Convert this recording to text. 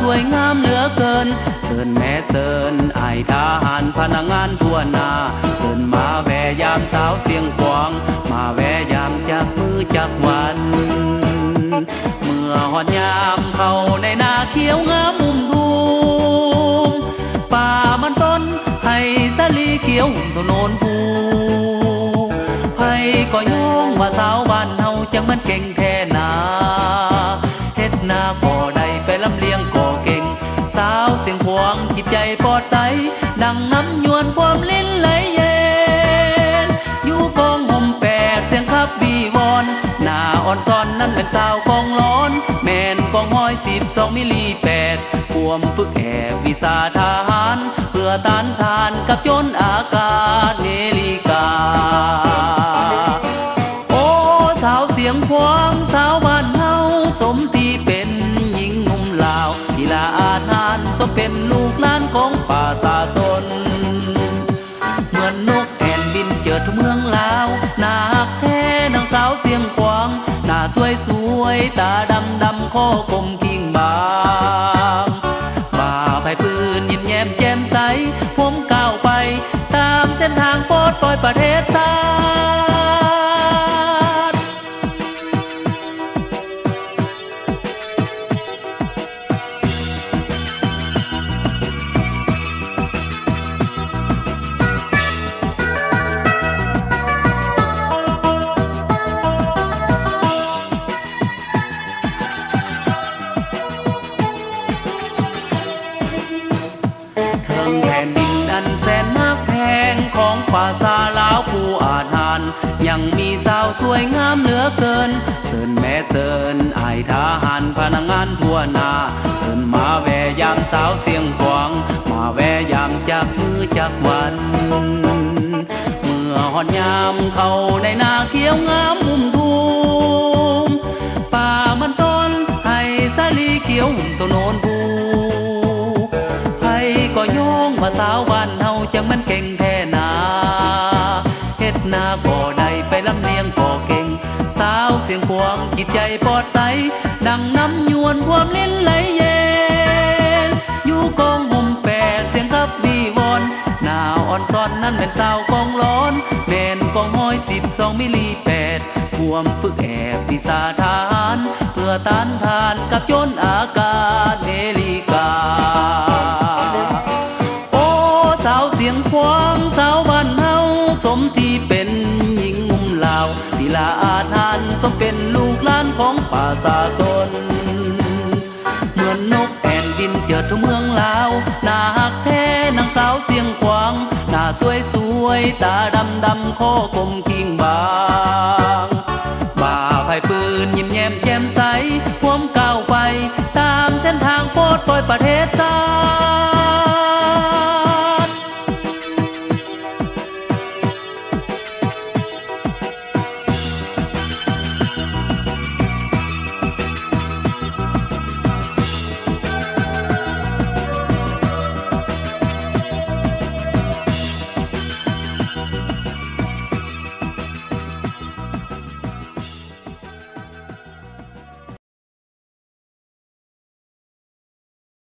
สวยงามเหลือเกินเสินแม่เสินไอทหารพนักงานทั่วนาเสินมาแวยามสาวเสียงกวาง มาแวยามจากมือจากวัน เมื่อหอดยามเข้าในนาเขียวงามมุมดูป่ามันต้นให้สาลีเขียวหุ่มถนนภูให้ก็โยงว่าสาวบ้านเฮาจังมันเก่ง ปอดใสดังน้ำยวนความลิ้นไหลเย็นอยู่กองห่มแปดเสียงขับบีวอนหน้าอ่อนซอนนั้นเป็นสาวกองร้อน แมนกองห้อยสิบสองมิลลีแปดรวมฝึกแอบวิสาทหาร เพื่อต้านทานกับยนอา เป็นลูกหลานของป่าสาทน เหมือนนกแอ่นบินเจิดเมืองลาวหน้าฮักแท้นางสาวเสียงควางหน้าสวยสวยตาดำดำคอกลม ผ่นดินอันแสนมากแพงของป่าซาลาวผู้อาจาน ยังมีสาวสวยงามเหลือเกินเสินแม่เสินไอายทหารพนักงานทั่วนาเสินมาแวยามสาวเสียงกวางมาแวยามจากมือจากวัน เมื่อหอดยามเข้าในนาเขียวงามมุมทุ่มป่ามันต้นให้สาลีเขียวหุ่มตัวโนนภู นาก็ได้ไปลำเลียงก็เก่ง สาวเสียงพวงจิตใจปลอดใส ดังน้ำยวนความเล่นไหลเย็น อยู่กองห่มแปดเสียงกับวีวอนหน้าอ่อนซ้อนนั้นเป็นสาวกองร้อนแม่นกองห้อยสิบสองมิลลีแปดควมฝึกแอบที่สาทาน เพื่อต้านทานกับยนอากาศเนลิกาโอ้สาวเสียงควางสาวบ้านเฮาสมที่เป็น ลาอาทานสมเป็นลูกหลานของป่าสาทนเหมือนนกแอ่นบินเจิดทั่วเมืองลาวหน้าฮักแท้นางสาวเสียงควางหน้าสวยสวยตาดำดำคอกลมกิ่งบาง บ่าไผ่ปืนยิ้มแย้มแจ่มใสพวมก้าวไป ตามเส้นทางโปรดปล่อยประเทศชา